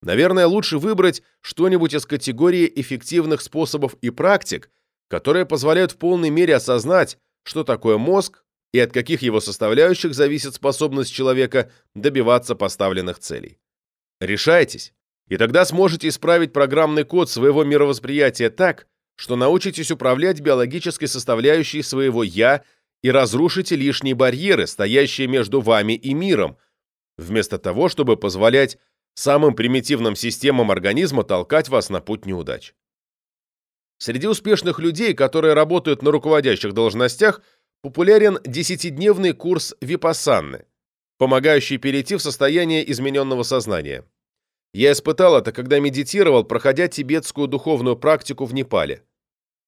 Наверное, лучше выбрать что-нибудь из категории эффективных способов и практик, которые позволяют в полной мере осознать, что такое мозг, и от каких его составляющих зависит способность человека добиваться поставленных целей. Решайтесь, и тогда сможете исправить программный код своего мировосприятия так, что научитесь управлять биологической составляющей своего «я» и разрушите лишние барьеры, стоящие между вами и миром, вместо того, чтобы позволять самым примитивным системам организма толкать вас на путь неудач. Среди успешных людей, которые работают на руководящих должностях – популярен десятидневный курс випассанны, помогающий перейти в состояние измененного сознания. Я испытал это, когда медитировал, проходя тибетскую духовную практику в Непале.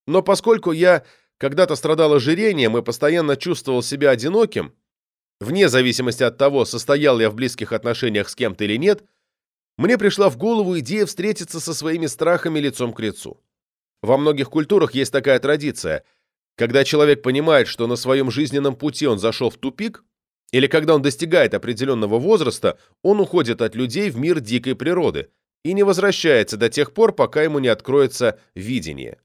Но поскольку я когда-то страдал ожирением и постоянно чувствовал себя одиноким, вне зависимости от того, состоял я в близких отношениях с кем-то или нет, мне пришла в голову идея встретиться со своими страхами лицом к лицу. Во многих культурах есть такая традиция – когда человек понимает, что на своем жизненном пути он зашел в тупик, или когда он достигает определенного возраста, он уходит от людей в мир дикой природы и не возвращается до тех пор, пока ему не откроется видение.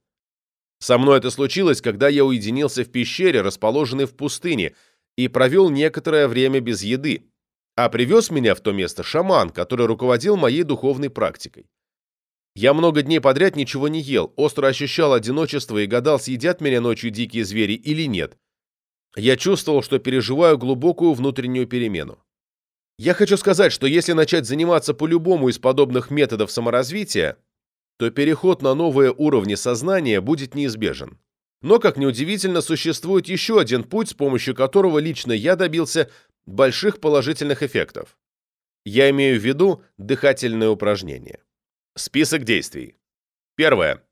Со мной это случилось, когда я уединился в пещере, расположенной в пустыне, и провел некоторое время без еды, а привез меня в то место шаман, который руководил моей духовной практикой. Я много дней подряд ничего не ел, остро ощущал одиночество и гадал, съедят меня ночью дикие звери или нет. Я чувствовал, что переживаю глубокую внутреннюю перемену. Я хочу сказать, что если начать заниматься по любому из подобных методов саморазвития, то переход на новые уровни сознания будет неизбежен. Но, как ни удивительно, существует еще один путь, с помощью которого лично я добился больших положительных эффектов. Я имею в виду дыхательные упражнения. Список действий. Первое.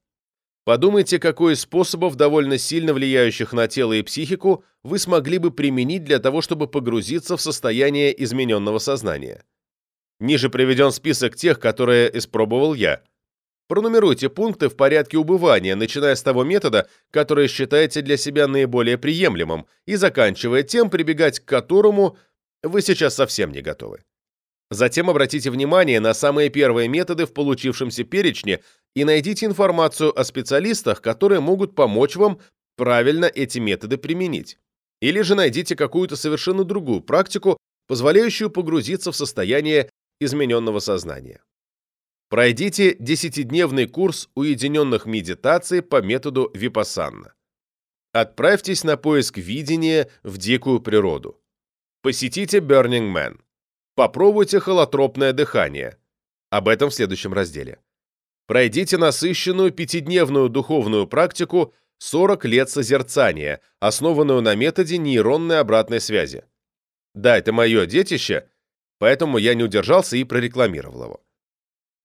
Подумайте, какой из способов, довольно сильно влияющих на тело и психику, вы смогли бы применить для того, чтобы погрузиться в состояние измененного сознания. Ниже приведен список тех, которые испробовал я. Пронумеруйте пункты в порядке убывания, начиная с того метода, который считаете для себя наиболее приемлемым, и заканчивая тем, прибегать к которому вы сейчас совсем не готовы. Затем обратите внимание на самые первые методы в получившемся перечне и найдите информацию о специалистах, которые могут помочь вам правильно эти методы применить. Или же найдите какую-то совершенно другую практику, позволяющую погрузиться в состояние измененного сознания. Пройдите 10-дневный курс уединенных медитаций по методу Випассанна. Отправьтесь на поиск видения в дикую природу. Посетите Burning Man. Попробуйте холотропное дыхание. Об этом в следующем разделе. Пройдите насыщенную пятидневную духовную практику 40 лет созерцания, основанную на методе нейронной обратной связи. Да, это мое детище, поэтому я не удержался и прорекламировал его.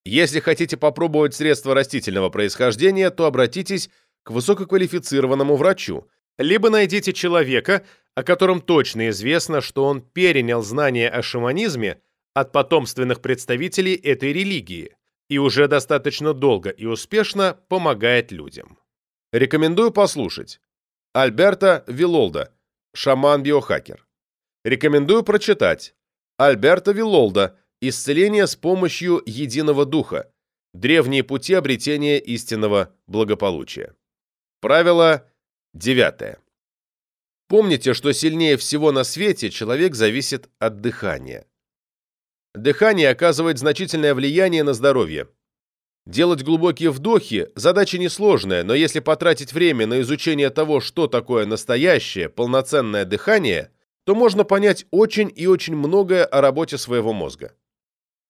Если хотите попробовать средства растительного происхождения, то обратитесь к высококвалифицированному врачу, либо найдите человека, о котором точно известно, что он перенял знания о шаманизме от потомственных представителей этой религии и уже достаточно долго и успешно помогает людям. Рекомендую послушать. Альберта Вилолда, шаман-биохакер. Рекомендую прочитать. Альберта Вилолда, исцеление с помощью единого духа. Древние пути обретения истинного благополучия. Правило девятое. Помните, что сильнее всего на свете человек зависит от дыхания. Дыхание оказывает значительное влияние на здоровье. Делать глубокие вдохи – задача несложная, но если потратить время на изучение того, что такое настоящее, полноценное дыхание, то можно понять очень и очень многое о работе своего мозга.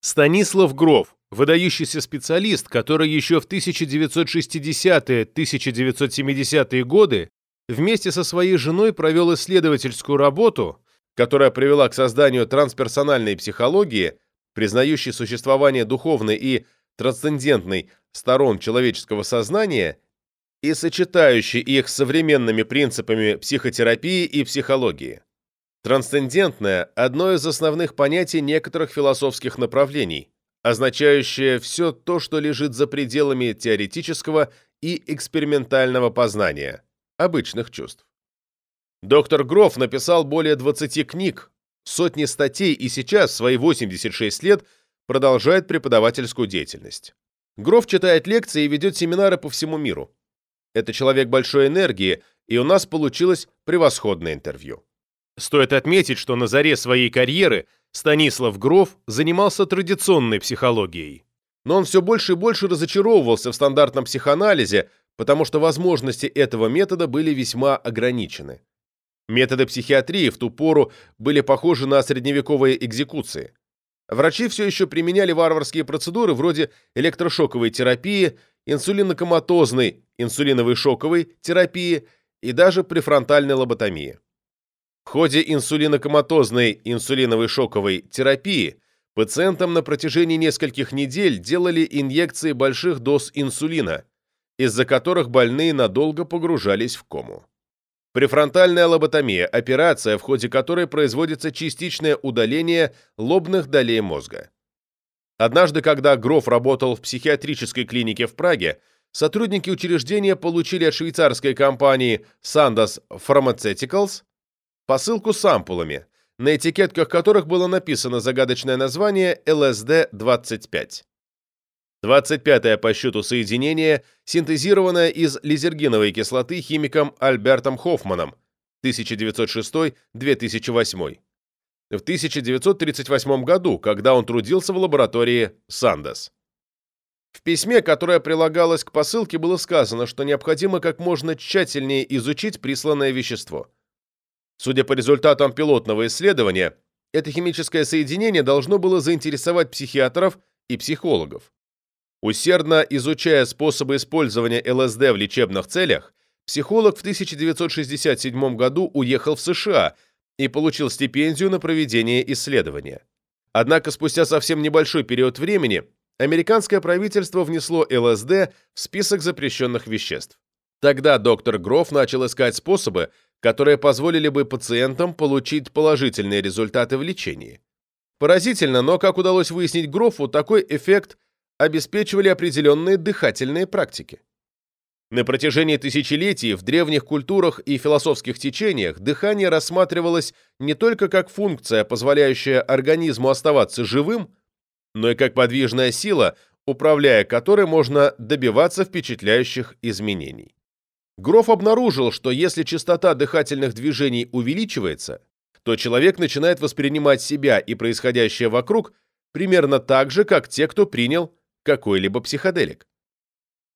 Станислав Гров, выдающийся специалист, который еще в 1960-1970-е годы вместе со своей женой провел исследовательскую работу, которая привела к созданию трансперсональной психологии, признающей существование духовной и трансцендентной сторон человеческого сознания и сочетающей их с современными принципами психотерапии и психологии. Трансцендентное – одно из основных понятий некоторых философских направлений, означающее все то, что лежит за пределами теоретического и экспериментального познания, обычных чувств. Доктор Гроф написал более 20 книг, сотни статей и сейчас, в свои 86 лет, продолжает преподавательскую деятельность. Гроф читает лекции и ведет семинары по всему миру. Это человек большой энергии, и у нас получилось превосходное интервью. Стоит отметить, что на заре своей карьеры Станислав Гров занимался традиционной психологией. Но он все больше и больше разочаровывался в стандартном психоанализе, потому что возможности этого метода были весьма ограничены. Методы психиатрии в ту пору были похожи на средневековые экзекуции. Врачи все еще применяли варварские процедуры вроде электрошоковой терапии, инсулинокоматозной, инсулиновой шоковой терапии и даже префронтальной лоботомии. В ходе инсулинокоматозной инсулиновой шоковой терапии пациентам на протяжении нескольких недель делали инъекции больших доз инсулина, из-за которых больные надолго погружались в кому. Префронтальная лоботомия – операция, в ходе которой производится частичное удаление лобных долей мозга. Однажды, когда Гроф работал в психиатрической клинике в Праге, сотрудники учреждения получили от швейцарской компании Sandoz Pharmaceuticals посылку с ампулами, на этикетках которых было написано загадочное название ЛСД-25. 25-е по счету соединение, синтезированное из лизергиновой кислоты химиком Альбертом Хоффманом 1906-2008. В 1938 году, когда он трудился в лаборатории Сандес. В письме, которое прилагалось к посылке, было сказано, что необходимо как можно тщательнее изучить присланное вещество. Судя по результатам пилотного исследования, это химическое соединение должно было заинтересовать психиатров и психологов. Усердно изучая способы использования ЛСД в лечебных целях, психолог в 1967 году уехал в США и получил стипендию на проведение исследования. Однако спустя совсем небольшой период времени американское правительство внесло ЛСД в список запрещенных веществ. Тогда доктор Гроф начал искать способы, которые позволили бы пациентам получить положительные результаты в лечении. Поразительно, но, как удалось выяснить Грофу, такой эффект обеспечивали определенные дыхательные практики. На протяжении тысячелетий в древних культурах и философских течениях дыхание рассматривалось не только как функция, позволяющая организму оставаться живым, но и как подвижная сила, управляя которой можно добиваться впечатляющих изменений. Гроф обнаружил, что если частота дыхательных движений увеличивается, то человек начинает воспринимать себя и происходящее вокруг примерно так же, как те, кто принял какой-либо психоделик.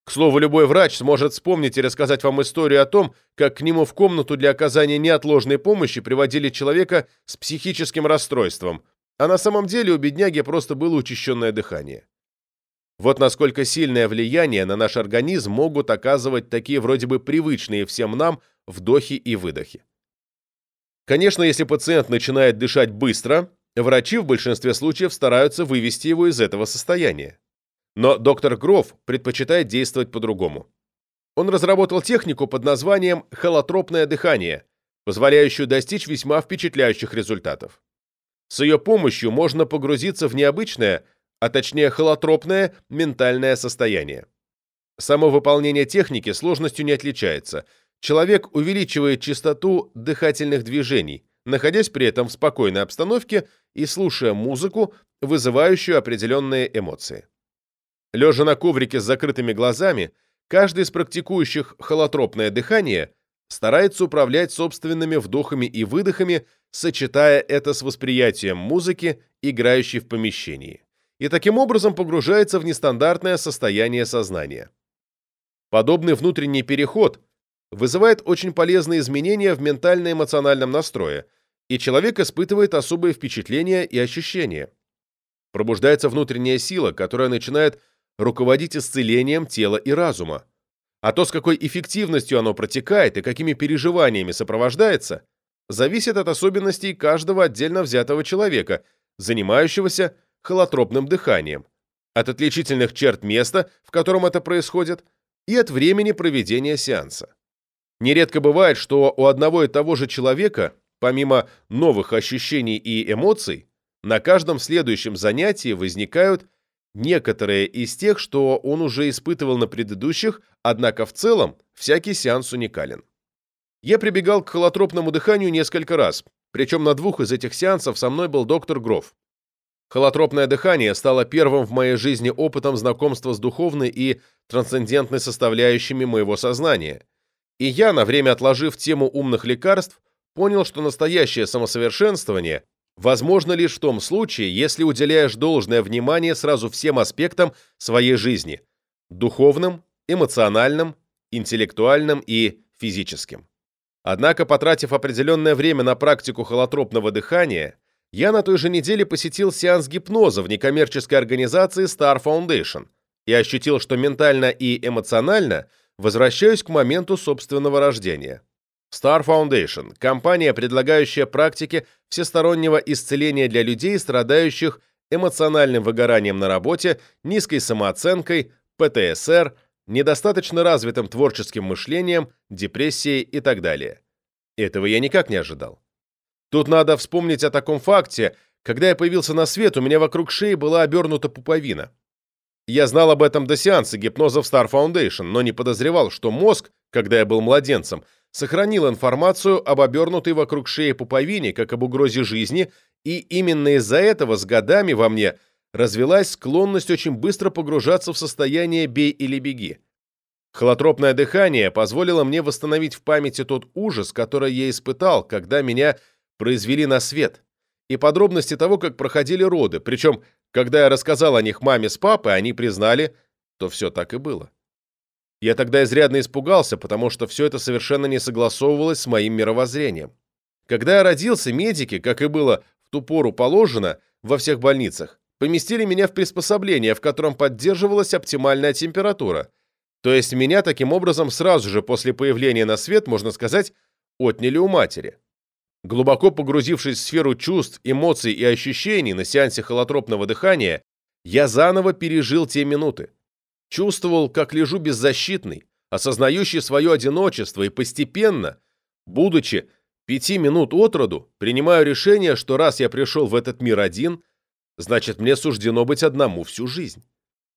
К слову, любой врач сможет вспомнить и рассказать вам историю о том, как к нему в комнату для оказания неотложной помощи приводили человека с психическим расстройством, а на самом деле у бедняги просто было учащенное дыхание. Вот насколько сильное влияние на наш организм могут оказывать такие вроде бы привычные всем нам вдохи и выдохи. Конечно, если пациент начинает дышать быстро, врачи в большинстве случаев стараются вывести его из этого состояния. Но доктор Гроф предпочитает действовать по-другому. Он разработал технику под названием холотропное дыхание, позволяющую достичь весьма впечатляющих результатов. С ее помощью можно погрузиться в необычное, а точнее холотропное ментальное состояние. Само выполнение техники сложностью не отличается. Человек увеличивает частоту дыхательных движений, находясь при этом в спокойной обстановке и слушая музыку, вызывающую определенные эмоции. Лежа на коврике с закрытыми глазами, каждый из практикующих холотропное дыхание старается управлять собственными вдохами и выдохами, сочетая это с восприятием музыки, играющей в помещении, и таким образом погружается в нестандартное состояние сознания. Подобный внутренний переход вызывает очень полезные изменения в ментально-эмоциональном настрое, и человек испытывает особые впечатления и ощущения. Пробуждается внутренняя сила, которая начинает руководить исцелением тела и разума. А то, с какой эффективностью оно протекает и какими переживаниями сопровождается, зависит от особенностей каждого отдельно взятого человека, занимающегося холотропным дыханием, от отличительных черт места, в котором это происходит, и от времени проведения сеанса. Нередко бывает, что у одного и того же человека, помимо новых ощущений и эмоций, на каждом следующем занятии возникают некоторые из тех, что он уже испытывал на предыдущих, однако в целом всякий сеанс уникален. Я прибегал к холотропному дыханию несколько раз, причем на двух из этих сеансов со мной был доктор Гроф. Холотропное дыхание стало первым в моей жизни опытом знакомства с духовной и трансцендентной составляющими моего сознания, и я, на время отложив тему умных лекарств, понял, что настоящее самосовершенствование возможно лишь в том случае, если уделяешь должное внимание сразу всем аспектам своей жизни – духовным, эмоциональным, интеллектуальным и физическим. Однако, потратив определенное время на практику холотропного дыхания, я на той же неделе посетил сеанс гипноза в некоммерческой организации Star Foundation и ощутил, что ментально и эмоционально возвращаюсь к моменту собственного рождения. Star Foundation – компания, предлагающая практики всестороннего исцеления для людей, страдающих эмоциональным выгоранием на работе, низкой самооценкой, ПТСР, недостаточно развитым творческим мышлением, депрессией и так далее. Этого я никак не ожидал. Тут надо вспомнить о таком факте. Когда я появился на свет, у меня вокруг шеи была обернута пуповина. Я знал об этом до сеанса гипноза в Star Foundation, но не подозревал, что мозг, когда я был младенцем – сохранил информацию об обернутой вокруг шеи пуповине, как об угрозе жизни, и именно из-за этого с годами во мне развилась склонность очень быстро погружаться в состояние «бей или беги». Холотропное дыхание позволило мне восстановить в памяти тот ужас, который я испытал, когда меня произвели на свет, и подробности того, как проходили роды, причем, когда я рассказал о них маме с папой, они признали, то все так и было. Я тогда изрядно испугался, потому что все это совершенно не согласовывалось с моим мировоззрением. Когда я родился, медики, как и было в ту пору положено во всех больницах, поместили меня в приспособление, в котором поддерживалась оптимальная температура. То есть меня таким образом сразу же после появления на свет, можно сказать, отняли у матери. Глубоко погрузившись в сферу чувств, эмоций и ощущений на сеансе холотропного дыхания, я заново пережил те минуты. Чувствовал, как лежу беззащитный, осознающий свое одиночество и постепенно, будучи пяти минут от роду, принимаю решение, что раз я пришел в этот мир один, значит мне суждено быть одному всю жизнь.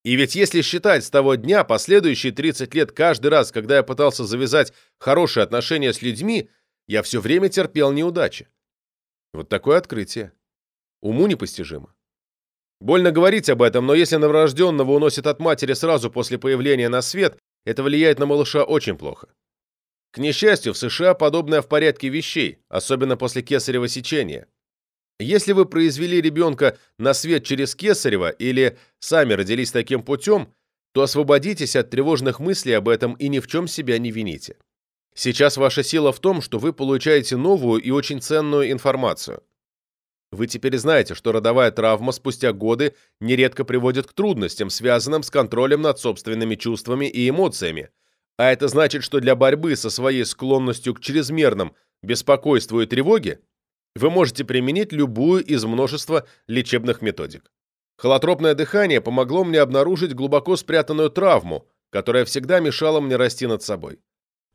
И ведь если считать с того дня, последующие 30 лет каждый раз, когда я пытался завязать хорошие отношения с людьми, я все время терпел неудачи. Вот такое открытие. Уму непостижимо. Больно говорить об этом, но если новорожденного уносят от матери сразу после появления на свет, это влияет на малыша очень плохо. К несчастью, в США подобное в порядке вещей, особенно после кесарево сечения. Если вы произвели ребенка на свет через кесарево или сами родились таким путем, то освободитесь от тревожных мыслей об этом и ни в чем себя не вините. Сейчас ваша сила в том, что вы получаете новую и очень ценную информацию. Вы теперь знаете, что родовая травма спустя годы нередко приводит к трудностям, связанным с контролем над собственными чувствами и эмоциями, а это значит, что для борьбы со своей склонностью к чрезмерным беспокойству и тревоге вы можете применить любую из множества лечебных методик. Холотропное дыхание помогло мне обнаружить глубоко спрятанную травму, которая всегда мешала мне расти над собой.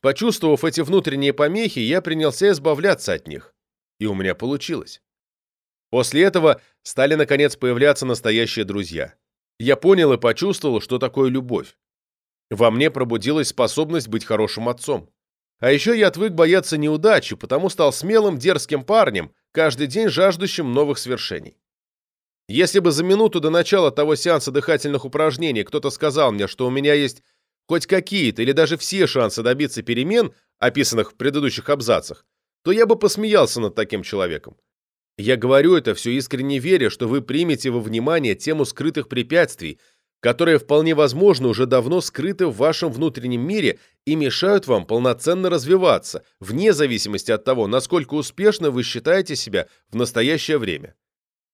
Почувствовав эти внутренние помехи, я принялся избавляться от них. И у меня получилось. После этого стали, наконец, появляться настоящие друзья. Я понял и почувствовал, что такое любовь. Во мне пробудилась способность быть хорошим отцом. А еще я отвык бояться неудачи, потому стал смелым, дерзким парнем, каждый день жаждущим новых свершений. Если бы за минуту до начала того сеанса дыхательных упражнений кто-то сказал мне, что у меня есть хоть какие-то или даже все шансы добиться перемен, описанных в предыдущих абзацах, то я бы посмеялся над таким человеком. Я говорю это все искренне веря, что вы примете во внимание тему скрытых препятствий, которые вполне возможно уже давно скрыты в вашем внутреннем мире и мешают вам полноценно развиваться, вне зависимости от того, насколько успешно вы считаете себя в настоящее время.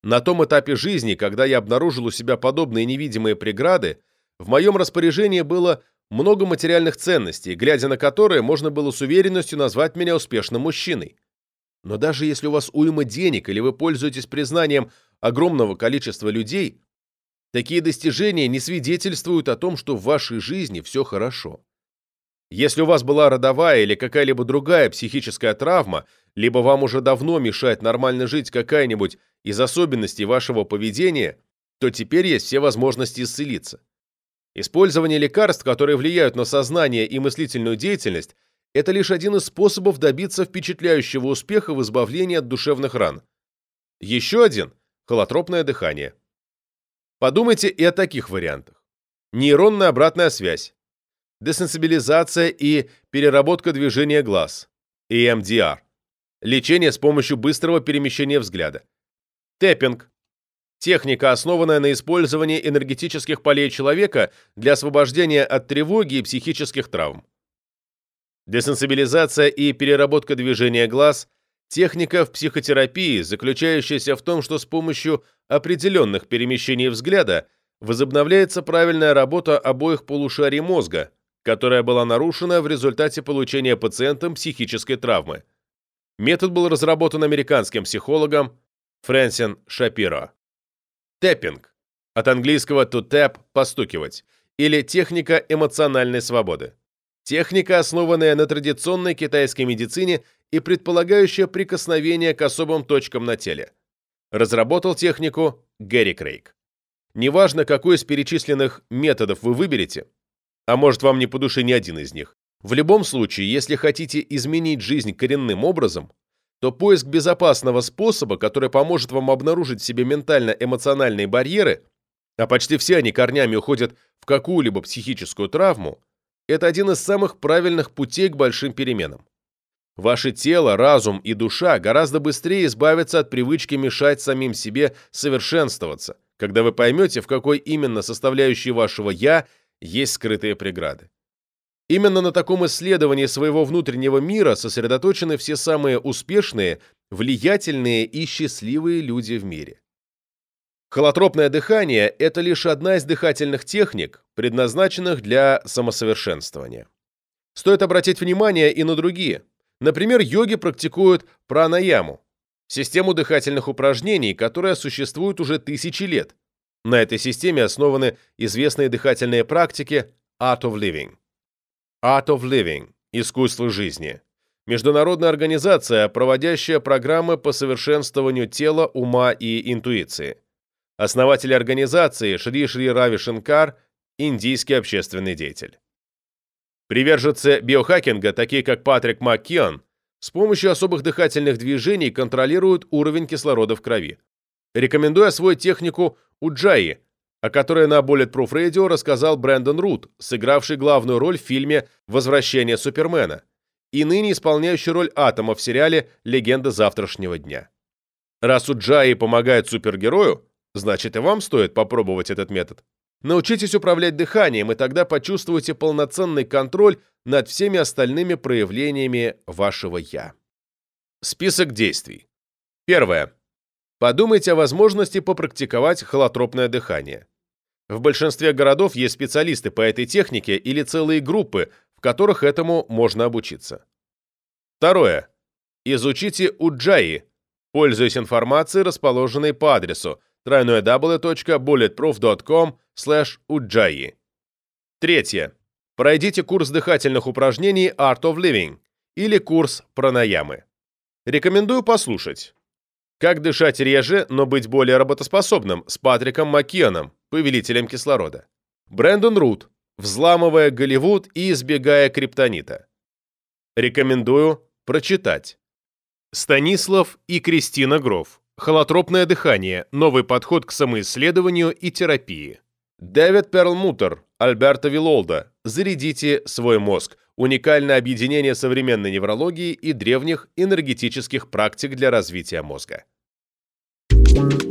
На том этапе жизни, когда я обнаружил у себя подобные невидимые преграды, в моем распоряжении было много материальных ценностей, глядя на которые можно было с уверенностью назвать меня успешным мужчиной. Но даже если у вас уйма денег или вы пользуетесь признанием огромного количества людей, такие достижения не свидетельствуют о том, что в вашей жизни все хорошо. Если у вас была родовая или какая-либо другая психическая травма, либо вам уже давно мешает нормально жить какая-нибудь из особенностей вашего поведения, то теперь есть все возможности исцелиться. Использование лекарств, которые влияют на сознание и мыслительную деятельность, это лишь один из способов добиться впечатляющего успеха в избавлении от душевных ран. Еще один – холотропное дыхание. Подумайте и о таких вариантах. Нейронная обратная связь, десенсибилизация и переработка движения глаз, EMDR, лечение с помощью быстрого перемещения взгляда, тэппинг, техника, основанная на использовании энергетических полей человека для освобождения от тревоги и психических травм. Десенсибилизация и переработка движения глаз – техника в психотерапии, заключающаяся в том, что с помощью определенных перемещений взгляда возобновляется правильная работа обоих полушарий мозга, которая была нарушена в результате получения пациентом психической травмы. Метод был разработан американским психологом Фрэнсин Шапиро. Тэппинг. От английского to tap – постукивать. Или техника эмоциональной свободы. Техника, основанная на традиционной китайской медицине и предполагающая прикосновение к особым точкам на теле. Разработал технику Гэри Крейг. Неважно, какой из перечисленных методов вы выберете, а может вам не по душе ни один из них, в любом случае, если хотите изменить жизнь коренным образом, то поиск безопасного способа, который поможет вам обнаружить в себе ментально-эмоциональные барьеры, а почти все они корнями уходят в какую-либо психическую травму, это один из самых правильных путей к большим переменам. Ваше тело, разум и душа гораздо быстрее избавятся от привычки мешать самим себе совершенствоваться, когда вы поймете, в какой именно составляющей вашего «я» есть скрытые преграды. Именно на таком исследовании своего внутреннего мира сосредоточены все самые успешные, влиятельные и счастливые люди в мире. Холотропное дыхание – это лишь одна из дыхательных техник, предназначенных для самосовершенствования. Стоит обратить внимание и на другие. Например, йоги практикуют пранаяму – систему дыхательных упражнений, которая существует уже тысячи лет. На этой системе основаны известные дыхательные практики Art of Living. Art of Living – искусство жизни. Международная организация, проводящая программы по совершенствованию тела, ума и интуиции. Основатель организации Шри Шри Рави Шинкар, индийский общественный деятель. Приверженцы биохакинга, такие как Патрик МакКион, с помощью особых дыхательных движений контролируют уровень кислорода в крови. Рекомендую освоить технику Уджаи, о которой на Bulletproof Radio рассказал Брэндон Рут, сыгравший главную роль в фильме «Возвращение Супермена», и ныне исполняющий роль атома в сериале «Легенда завтрашнего дня». Раз Уджаи помогает супергерою, значит и вам стоит попробовать этот метод. Научитесь управлять дыханием, и тогда почувствуете полноценный контроль над всеми остальными проявлениями вашего «я». Список действий. Первое. Подумайте о возможности попрактиковать холотропное дыхание. В большинстве городов есть специалисты по этой технике или целые группы, в которых этому можно обучиться. Второе. Изучите уджаи, пользуясь информацией, расположенной по адресу www.bulletproof.com ujjayi. Третье. Пройдите курс дыхательных упражнений Art of Living или курс пранаямы. Рекомендую послушать. Как дышать реже, но быть более работоспособным с Патриком Маккионом, повелителем кислорода. Брэндон Рут, взламывая Голливуд и избегая криптонита. Рекомендую прочитать. Станислав и Кристина Гров. Холотропное дыхание. Новый подход к самоисследованию и терапии. Дэвид Перлмутер, Альберто Вилолда. Зарядите свой мозг. Уникальное объединение современной неврологии и древних энергетических практик для развития мозга. Thank you.